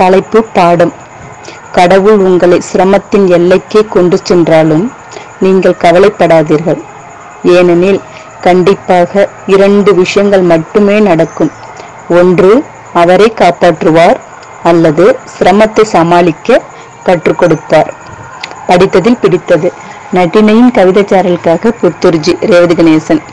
தலைப்பு பாடம். கடவுள் உங்களை சிரமத்தின் எல்லைக்கே கொண்டு சென்றாலும் நீங்கள் கவலைப்படாதீர்கள். ஏனெனில் கண்டிப்பாக இரண்டு விஷயங்கள் மட்டுமே நடக்கும். ஒன்று அவரை காப்பாற்றுவார் அல்லது சிரமத்தை சமாளிக்க கற்றுக் கொடுத்தார் படித்ததில் பிடித்தது. நட்டினையின் கவிதைச்சாரலுக்காக புத்துர்ஜி ரேவதி கணேசன்.